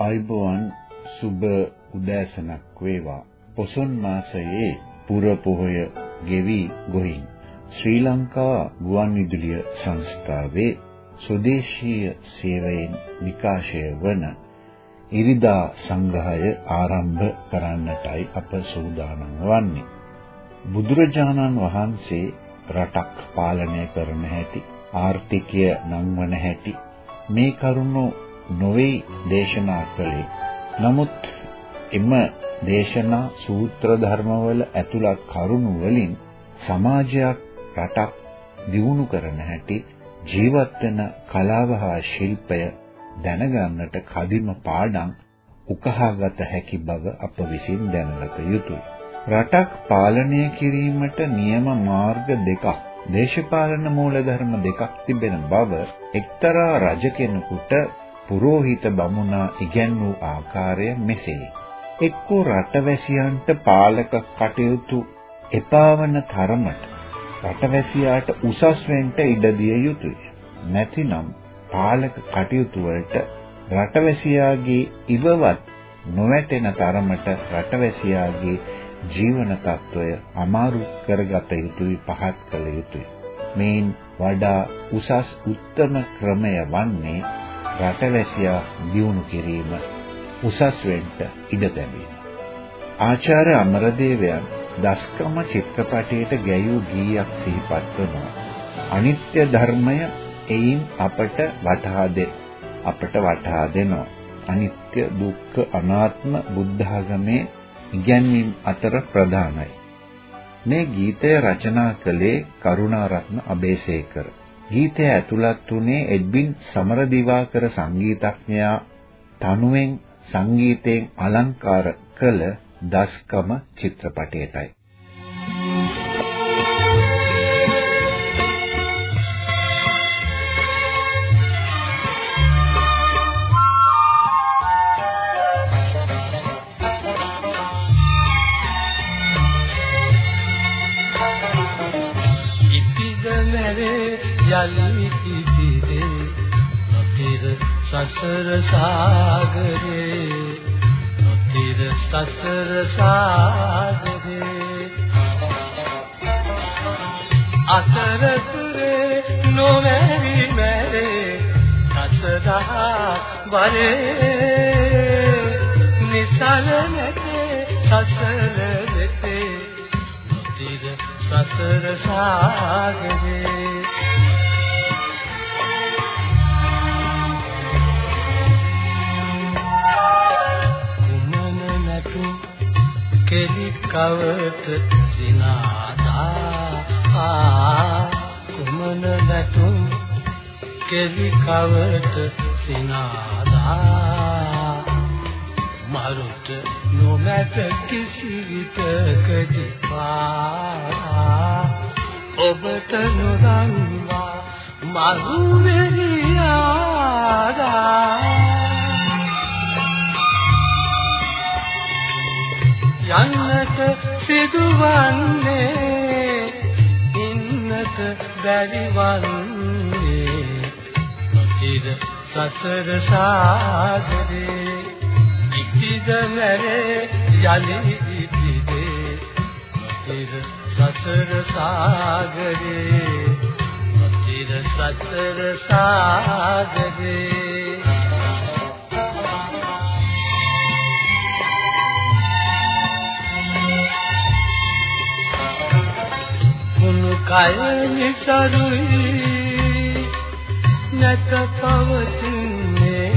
ආයුබෝවන් සුබ උදෑසනක් වේවා. පොසොන් මාසයේ පුර පොහොය ගෙවි ගොහින් ශ්‍රී ලංකා ගුවන්විදුලිය සංස්ථාවේ ස්වදේශීය සේවයෙන් විකාශය වන ඉරිදා සංග්‍රහය ආරම්භ කරන්නටයි අප සූදානම් වන්නේ. බුදුරජාණන් වහන්සේ රටක් පාලනය කරන හැටි ආර්ථිකය නංවන හැටි මේ කරුණු නොවේ දේශනා කළේ. නමුත් එම දේශනා සූත්‍ර ධර්මවල ඇතුළත් කරුණු වලින් සමාජයක් රටක් දියුණු කරන හැටි ජීවත් වෙන කලාව හා ශිල්පය දැනගන්නට කදිම පාඩම් උකහාගත හැකි බව අප විසින් දැනගත යුතුය. රටක් පාලනය කිරීමට නියම මාර්ග දෙකක් දේශපාලන මූලධර්ම දෙකක් තිබෙන බව එක්තරා රජ කෙනෙකුට පුරෝහිත බමුණා ඉගැන්වූ ආකාරය මෙසේයි. එක්කෝ රටවැසියන්ට පාලක කටයුතු එපාවන තරමට රටවැසියාට උසස් වෙන්න ඉඩ දිය යුතුය. නැතිනම් පාලක කටයුතු වලට රටවැසියාගේ ඉවවත් නොවැටෙන තරමට රටවැසියාගේ ජීවන තත්වය අමාරු කරගත යුතුයි පහත් කළ යුතුයි. මේන් වඩා උසස් උත්තම ක්‍රමය වන්නේ රටවැසියා දියුණු කිරීම උසස් වෙන්න ඉඩ තැබීම. ආචාර්ය අමරදේවයන් දස්කම චිත්‍රපටයට ගැයූ ගීයක් සිහිපත් කරනවා. අනිත්‍ය ධර්මය එයින් අපට වටහා දෙ අපට වටහා දෙනවා. අනිත්‍ය දුක්ඛ අනාත්ම බුද්ධාගමේ ඉගැන්වීම් අතර ප්‍රධානයි. මේ ගීතය රචනා කළේ කරුණාරත්න අබේසේකර. ගීතය ඇතුළත් වුණේ එඩ්වින් සමරදිවාකර සංගීතඥයා තනුවෙන් සංගීතයෙන් අලංකාර කළ දස්කම චිත්‍රපටයටයි. සසර සාගරේ නොතිර සසර සාගරේ. අතරතුරේ නොවැරි මැරේ සසදා වරේ නිසල නැතේ සසල නැතේ නොතිර සසර සාගරේ. කවට සිනාදා? කුමන නැතුම් කෙලි කවට සිනාදා? මරුට නොමැත කිසි විටකදී පා. ඔබට නොදන්වා මරු වෙරියාදා යන්නට සිදුවන්නේ ඉන්නට බැරිවන්නේ. නොතිර සසර සාගරේ ඉතිද මැරේ යලි ඉතිදේ නොතිර සසර සාගරේ නොතිර සසර සාගරේ. කය නිසරුයි නැත පවතින්නේ.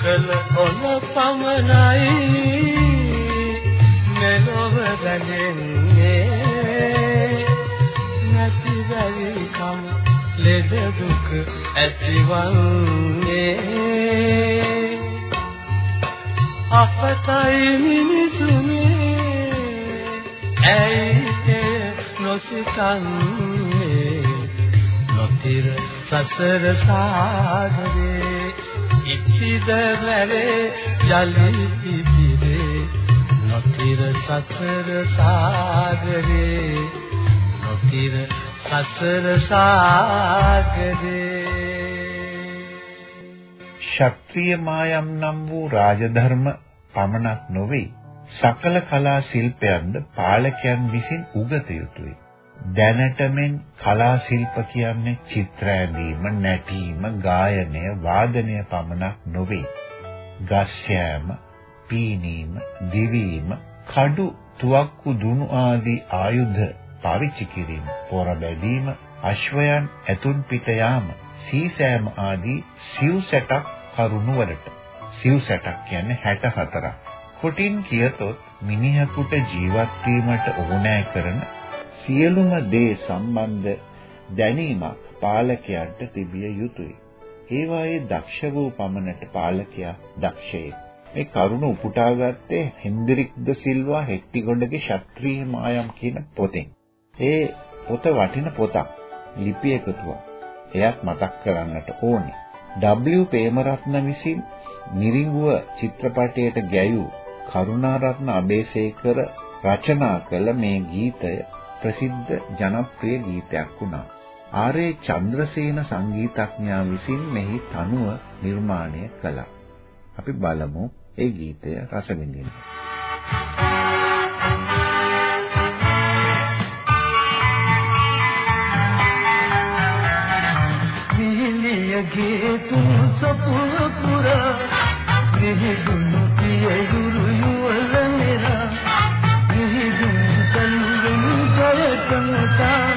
කළ ඔන පමණයි මෙලොව දැනෙන්නේ නැති බැරි කම ලෙඩ දුක ඇතිවන්නේ. අපතයි මිනිසුනේ ඇයි නොසිතන්නේ නොතිර සසර සාගරේ ඉතිද මැරේ යලි ඉතිරේ නොතිර සසර සාගරේ නොතිර සසර සාගරේ ශාස්ත්‍රීය මායම් නම් වූ රාජධර්ම පමණක් නොවේ සකල කලා ශිල්පයන්ද පාලකයන් විසින් උගත යුතුය. දැනටමෙන් කලා ශිල්ප කියන්නේ චිත්‍ර ඇඳීම, නැටීම, ගායනය, වාදනය පමණක් නොවේ. ගස්යෑම, පීනීම, දිවීම, කඩු, තුවක්කු දුනු ආදී ආයුධ පාවිච්චි කිරීම, පොර බැදීම, අශ්වයන් ඇතුන් පිට යාම, සීසෑම ආදී සිව් සැටක් කරුණු වලට. සිව් සැටක් කියන්නේ 64ක්. කොටින් කියතොත් මිනිහෙකුට ජීවත් වීමට ඕනෑ කරන සියලුම දේ සම්බන්ධ දැනීමක් පාලකයාට තිබිය යුතුය. ඒවායේ දක්ෂ වූ පමණට පාලකයා දක්ෂයෙක්. මේ කරුණ උපුටාගත්තේ හෙන්ඩ්‍රික් ද සිල්වා හෙට්ටිගොඩගේ ශාස්ත්‍රීය මායම් කියන පොතෙන්. ඒ පොත වටින පොතක්. ලිපි එකතුවක්. එයත් මතක් කරන්නට ඕනේ. W ප්‍රේමරත්න විසින් මිරිඟුව චිත්‍රපටයට ගැයූ කරුණාරත්න අබේසේකර රචනා කළ මේ ගීතය ප්‍රසිද්ධ ජනප්‍රිය ගීතයක් වුණා. ආරේ චන්ද්‍රසේන සංගීතඥයා විසින් මෙහි තනුව නිර්මාණය කළා. අපි බලමු ඒ ගීතය රස විඳින්න. ගේ තුන් සපුර පුරා නිහිදුණු පියයුරු යුවල 等我到。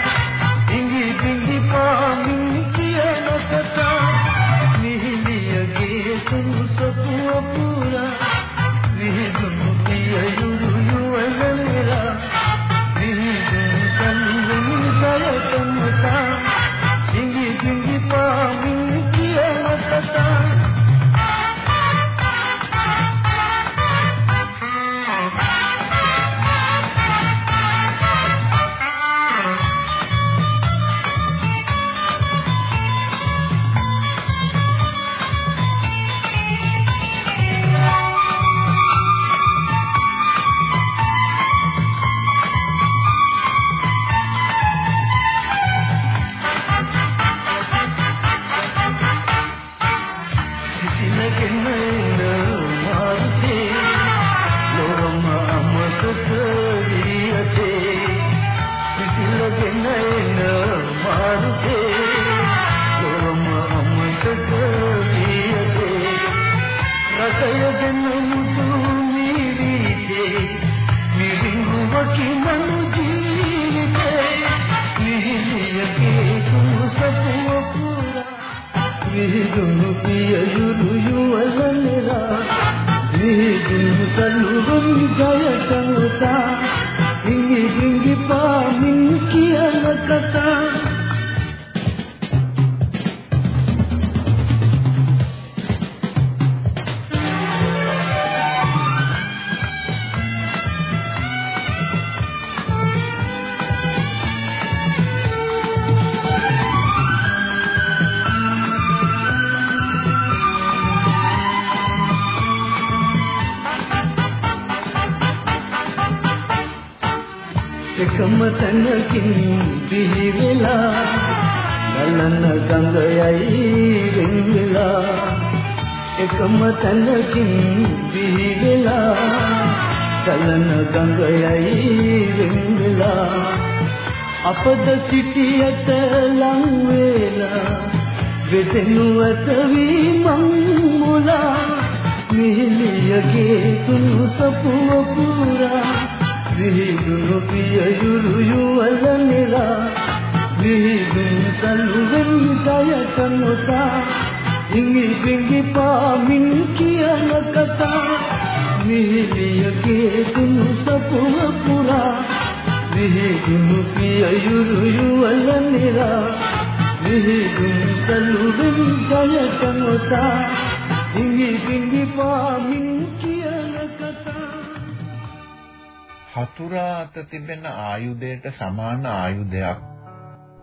එකම තැනකින් බිහි වෙලා ගලන ගඟයයි වෙන් වෙලා අපද සිටියට ලං වේලා වෙදෙනු ඇත වී මං මුලා මිහිලියගේ තුන් සපුව පුරා විහිදුණු පියයුරු යුවලනෙලා විහිදුණු සල්ලුවෙන් ජයතනොතා ඉඟි බිඟි පාමින් කියන කතා මිහිලියගේ දුනු සපුව පුරා මිහිදුණු පිය යුරු යුවල නිරා මිහිදුන් සලුවෙන් ජයට නොතා ඉඟි බිඟි පාමින් කියන කතා හතුරා අත තිබෙන ආයුධයට සමාන ආයුධයක්.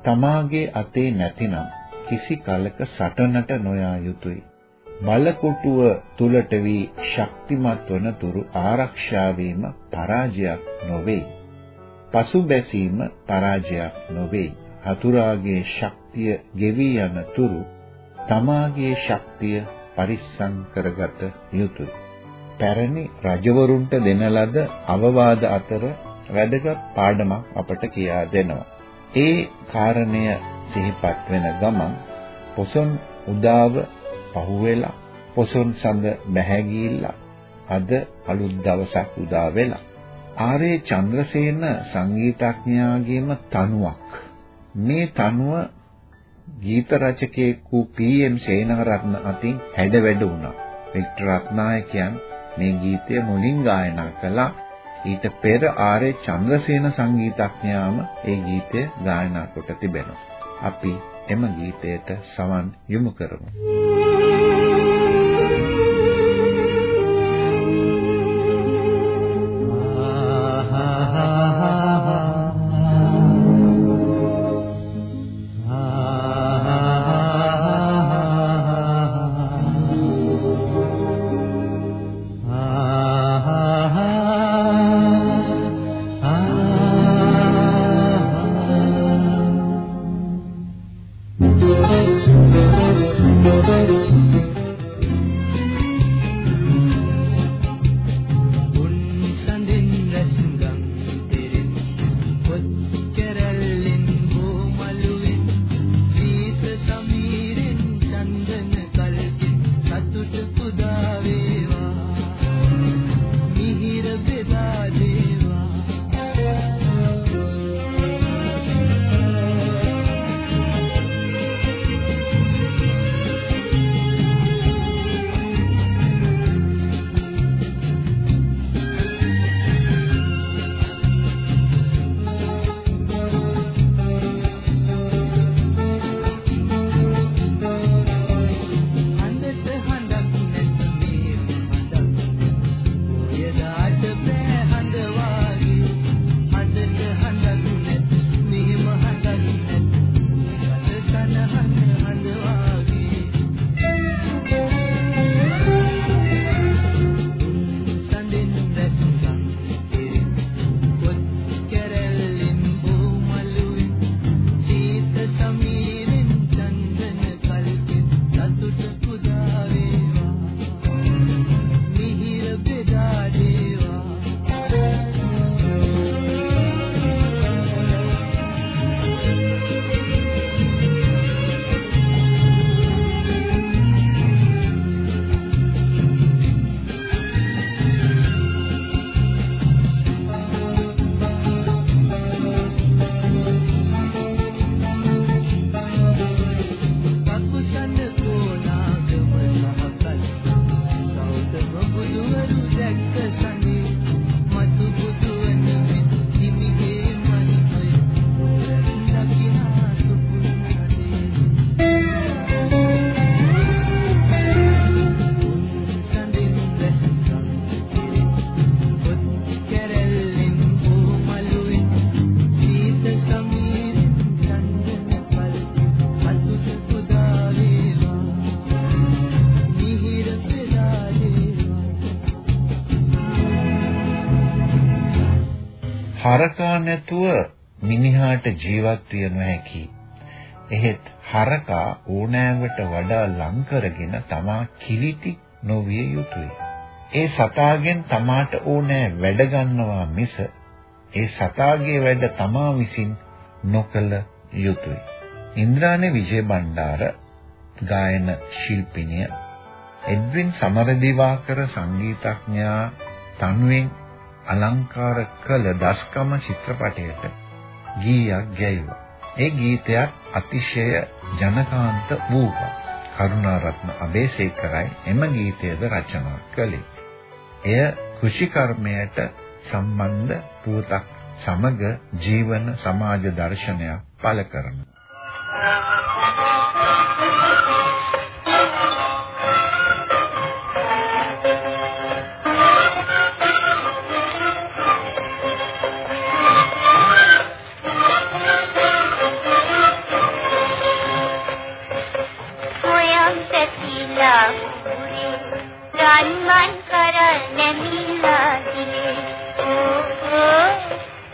තමාගේ අතේ නැතිනම් කිසි කලක සටනට නොයා යුතුය. බලකොටුව තුලට වී ශක්තිමත් වන තුරු ආරක්ෂා වීම පරාජයක් නොවේ. පසුබැසීම පරාජයක් නොවේ. හතුරාගේ ශක්තිය ගෙවි යන තුරු තමාගේ ශක්තිය පරිස්සම් කරගත යුතුය. පැරණි රජවරුන්ට දෙන ලද අවවාද අතර වැදගත් පාඩමක් අපට කියා දෙනවා. ඒ කාරණය සිහිපත් වෙන ගමන් පොසොන් උදාව පහුවෙලා පොසොන් සඳ බැහැ ගිහිල්ලා අද අලුත් දවසක් උදා වෙලා ආරේ චන්ද්‍රසේන සංගීතඥයාගේම තනුවක් මේ තනුව ගීත රචකයෙකු පී.එම්. සේනාරත්න අතින් හැඩ වැඩ වුණා. වික්ටර් රත්නායකයන් මේ ගීතය මුලින් ගායනා කළා. ඊට පෙර ආරේ චන්ද්‍රසේන සංගීතඥයාම ඒ ගීතය ගායනා කොට තිබෙනවා. අපි එම ගීතයට සවන් යොමු කරමු. හරකා නැතුව මිනිහාට ජීවත් විය නොහැකි. එහෙත් හරකා ඕනෑවට වඩා ලං කරගෙන තමා කිලිටි නොවිය යුතුය. ඒ සතාගෙන් තමාට ඕනෑ වැඩ ගන්නවා මිස ඒ සතාගේ වැඩ තමා විසින් නොකළ යුතුය. ඉන්ද්‍රාණි විජයබණ්ඩාර ගායන ශිල්පිනිය එඩ්වින් සමරදිවාකර සංගීතඥයා තනුවෙන් අලංකාර කළ දස්කම චිත්‍රපටයට ගීයක් ගැයුවා. ඒ ගීතයත් අතිශය ජනකාන්ත වූවා. කරුණාරත්න අබේසේකරයි එම ගීතයද රචනා කළේ. එය කෘෂිකර්මයට සම්බන්ධ පුවතක් සමග ජීවන සමාජ දර්ශනයක් පළ කරනවා.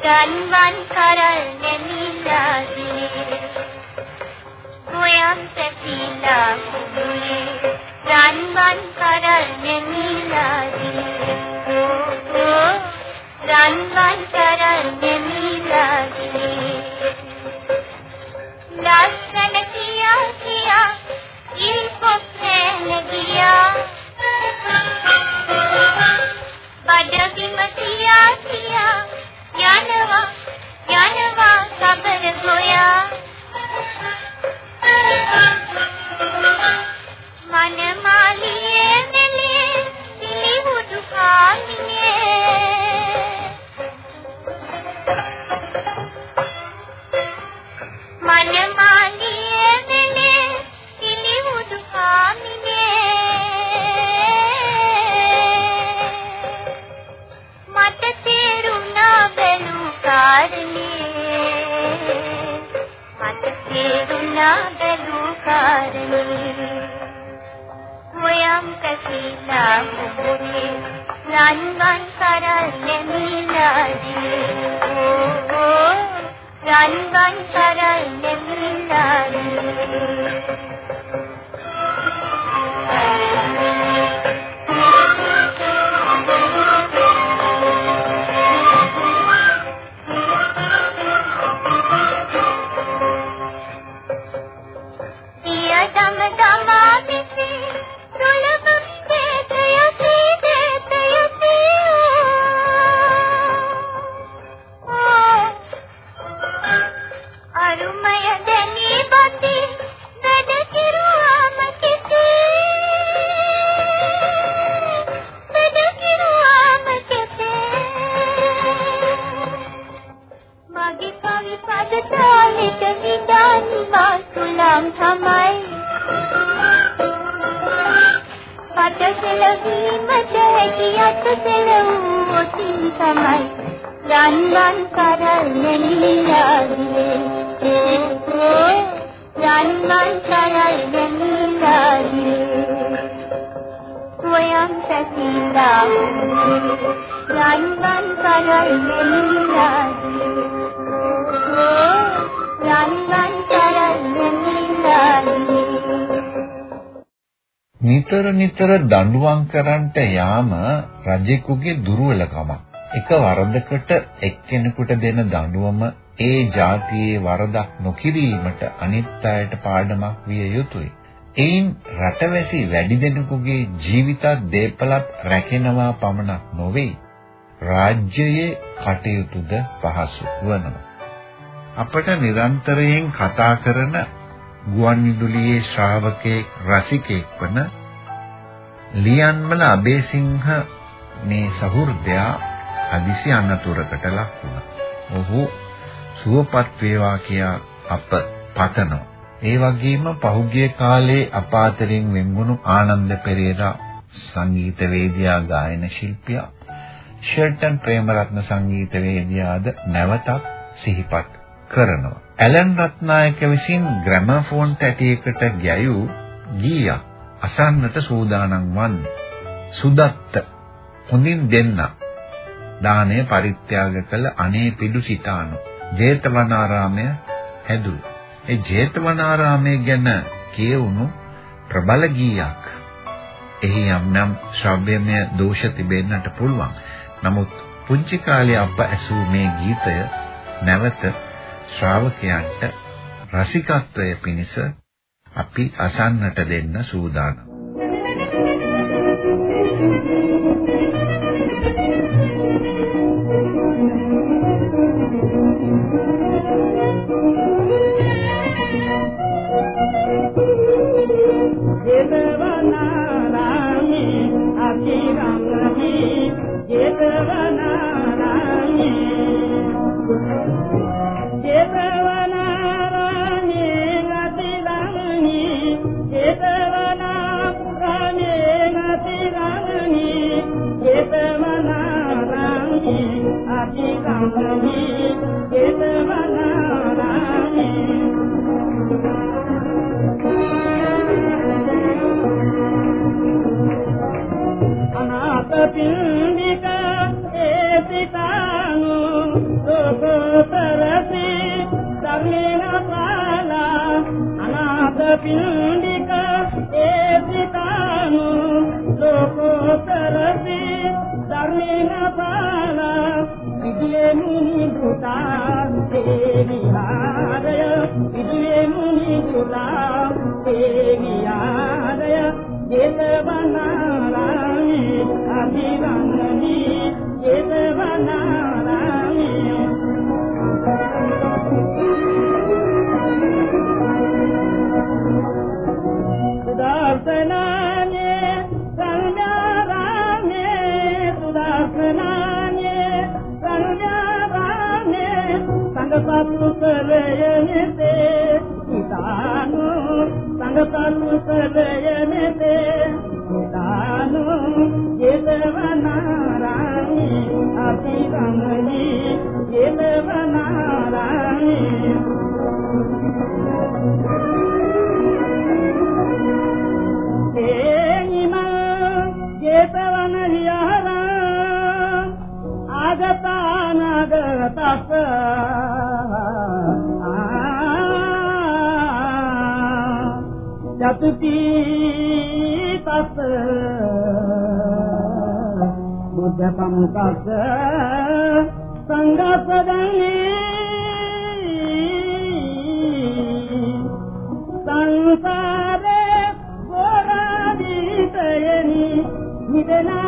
දන්වන් කරල් නැමිලා දිනේ ගෝයම් පැතිලා කුදුලේ දන්වන් කරල් නැමිලා දිනේ දන්වන් කරල් නැමිලා කුසල වූසින් තමයි රන්වන් කරල් මෙලිලාගේ රන්වන් කරල් මෙලිලාගේ කොයම් සැසින්දා රන්වන් කරල් මෙලිලාගේ රන්වන් කරල් මෙලිලාගේ නිතර නිතර දඬුවම් කරන්නට යාම රජෙකුගේ දුර්වලකමක්. එක වරදකට එක්කෙනෙකුට දෙන දඬුවම ඒ જાතියේ වරදක් නොකිරීමට අනිත් අයට පාඩමක් විය යුතුය. එයින් රටවැසි වැඩි දෙනෙකුගේ ජීවිතත් දේපලත් රැකෙනවා පමණක් නොවේ. රාජ්‍යයේ කටයුතුද පහසු වනවා. අපට නිරන්තරයෙන් කතා කරන ගුවන් විදුලියේ ශ්‍රාවකෙක් රසිකෙක් වන ලියන්මල අබේසිංහ මේ සහෘදයා හදිසි අනතුරකට ලක් වුණා. ඔහු සුවපත් වේවා කියා අප පතනවා. ඒ වගේම පහුගිය කාලේ අපාතරින් වෙන්වුණු ආනන්ද පෙරේරා සංගීත වේදියා ගායන ශිල්පියා ෂර්ටන් ප්‍රේමරත්න සංගීත වේදියාද නැවතත් සිහිපත් කරනවා. ඇලන් රත්නායක විසින් ග්‍රැමෆෝන් තැටියකට ගැයූ ගීයක් අසන්නට සූදානම් වන්නේ. සුදත්ත හොඳින් දෙන්න දානය පරිත්‍යාග කළ අනේ පිඩු සිතානෝ ජේතවනාරාමය හැදුවා. ඒ ජේතවනාරාමය ගැන කියවුණු ප්‍රබල ගීයක්. එහි යම් නම් ශ්‍රව්‍යමය දෝෂ තිබෙන්නට පුළුවන්. නමුත් පුංචි කාලේ අප ඇසූ මේ ගීතය නැවත ශ්‍රාවකයන්ට රසිකත්වය පිණිස අපි අසන්නට දෙන්න සූදානම්. පින්ඩික ඒසිතානු ලෝකෝතරති ධර්මේන පාලා විදුලේ මුනි දුතා තේ විහාරය විදුලේ මුනි දුතා තේ සංගපත්තු කරයනෙතේ හිතානු සංගපත්තු කරයනෙතේ යතුති තස් බුද්ධ පමුකස සංඝසදන්නේ සංසාරේ ගෝරාදීතයනි නිදනාතේ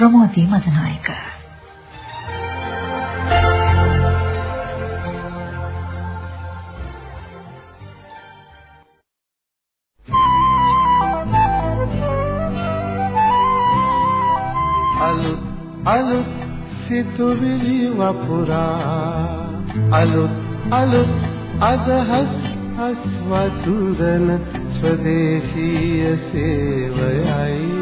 ප්‍රමෝදී මදනායක. අලුත් අලුත් සිතුවිලි වපුරා. අලුත් අලුත් අදහස් හස්වතුරන ස්වදේශීය සේවයයි.